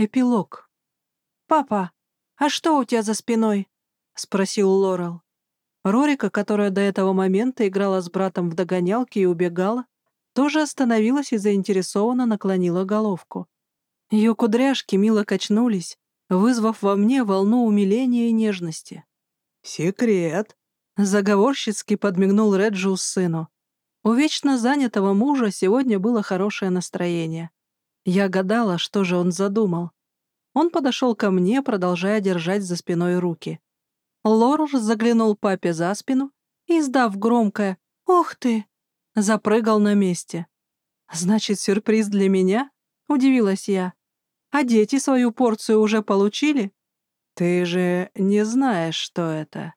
Эпилог. «Папа, а что у тебя за спиной?» — спросил Лорел. Рорика, которая до этого момента играла с братом в догонялки и убегала, тоже остановилась и заинтересованно наклонила головку. Ее кудряшки мило качнулись, вызвав во мне волну умиления и нежности. «Секрет», — заговорщицки подмигнул Реджиус сыну. У вечно занятого мужа сегодня было хорошее настроение. Я гадала, что же он задумал. Он подошел ко мне, продолжая держать за спиной руки. Лорж заглянул папе за спину и, издав громкое «Ух ты!», запрыгал на месте. «Значит, сюрприз для меня?» — удивилась я. «А дети свою порцию уже получили?» «Ты же не знаешь, что это,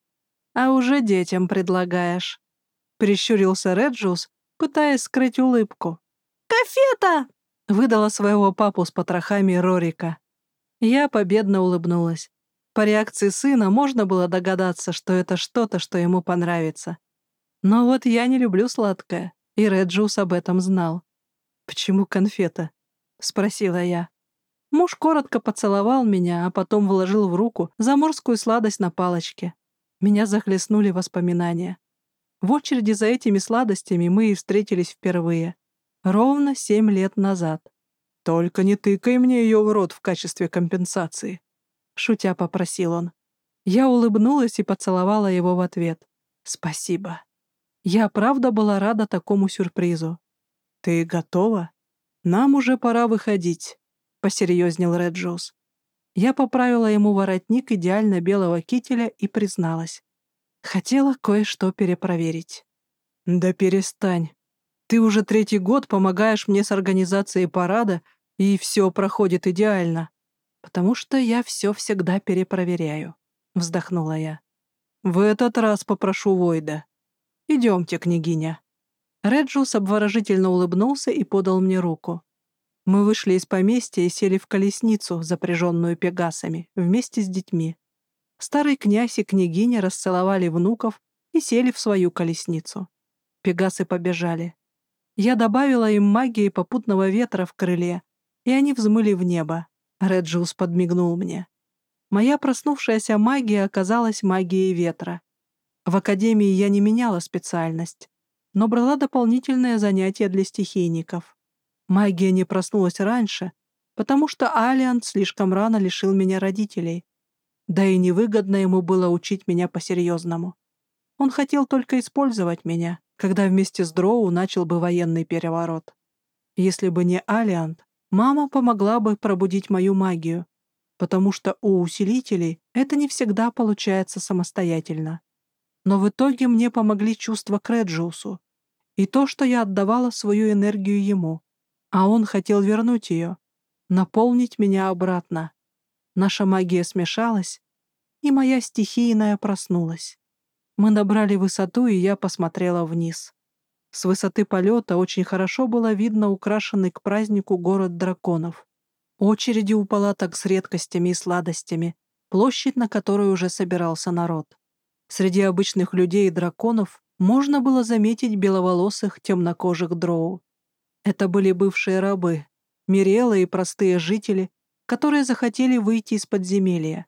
а уже детям предлагаешь», — прищурился Реджус, пытаясь скрыть улыбку. «Кафета!» — выдала своего папу с потрохами Рорика. Я победно улыбнулась. По реакции сына можно было догадаться, что это что-то, что ему понравится. Но вот я не люблю сладкое, и Реджус об этом знал. «Почему конфета?» — спросила я. Муж коротко поцеловал меня, а потом вложил в руку заморскую сладость на палочке. Меня захлестнули воспоминания. В очереди за этими сладостями мы и встретились впервые. Ровно семь лет назад. «Только не тыкай мне ее в рот в качестве компенсации», — шутя попросил он. Я улыбнулась и поцеловала его в ответ. «Спасибо». Я правда была рада такому сюрпризу. «Ты готова? Нам уже пора выходить», — посерьезнел Реджоус. Я поправила ему воротник идеально белого кителя и призналась. Хотела кое-что перепроверить. «Да перестань. Ты уже третий год помогаешь мне с организацией парада, и все проходит идеально. Потому что я все всегда перепроверяю», — вздохнула я. «В этот раз попрошу Войда. Идемте, княгиня». Реджус обворожительно улыбнулся и подал мне руку. Мы вышли из поместья и сели в колесницу, запряженную пегасами, вместе с детьми. Старый князь и княгиня расцеловали внуков и сели в свою колесницу. Пегасы побежали. Я добавила им магии попутного ветра в крыле, и они взмыли в небо. Реджиус подмигнул мне. Моя проснувшаяся магия оказалась магией ветра. В академии я не меняла специальность, но брала дополнительное занятие для стихийников. Магия не проснулась раньше, потому что Алиант слишком рано лишил меня родителей. Да и невыгодно ему было учить меня по-серьезному. Он хотел только использовать меня, когда вместе с Дроу начал бы военный переворот. Если бы не Алиант, мама помогла бы пробудить мою магию, потому что у усилителей это не всегда получается самостоятельно. Но в итоге мне помогли чувства к и то, что я отдавала свою энергию ему, а он хотел вернуть ее, наполнить меня обратно. Наша магия смешалась, и моя стихийная проснулась. Мы набрали высоту, и я посмотрела вниз. С высоты полета очень хорошо было видно украшенный к празднику город драконов. Очереди у палаток с редкостями и сладостями, площадь, на которой уже собирался народ. Среди обычных людей и драконов можно было заметить беловолосых темнокожих дроу. Это были бывшие рабы, мирелы и простые жители, которые захотели выйти из подземелья.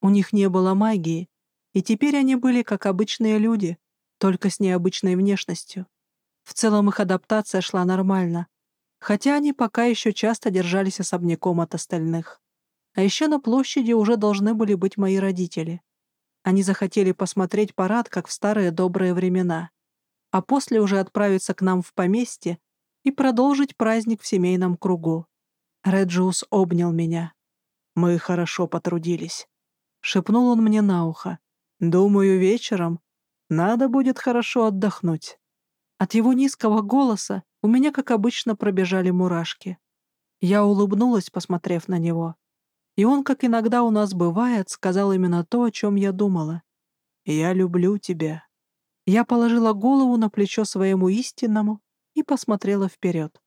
У них не было магии, и теперь они были как обычные люди, только с необычной внешностью. В целом их адаптация шла нормально, хотя они пока еще часто держались особняком от остальных. А еще на площади уже должны были быть мои родители. Они захотели посмотреть парад, как в старые добрые времена, а после уже отправиться к нам в поместье и продолжить праздник в семейном кругу. Реджиус обнял меня. «Мы хорошо потрудились», — шепнул он мне на ухо. Думаю, вечером надо будет хорошо отдохнуть. От его низкого голоса у меня, как обычно, пробежали мурашки. Я улыбнулась, посмотрев на него. И он, как иногда у нас бывает, сказал именно то, о чем я думала. «Я люблю тебя». Я положила голову на плечо своему истинному и посмотрела вперед.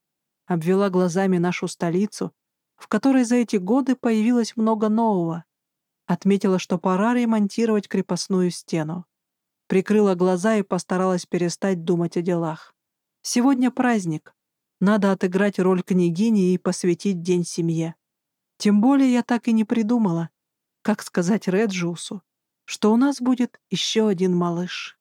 Обвела глазами нашу столицу, в которой за эти годы появилось много нового, Отметила, что пора ремонтировать крепостную стену. Прикрыла глаза и постаралась перестать думать о делах. Сегодня праздник. Надо отыграть роль княгини и посвятить день семье. Тем более я так и не придумала, как сказать Реджиусу, что у нас будет еще один малыш.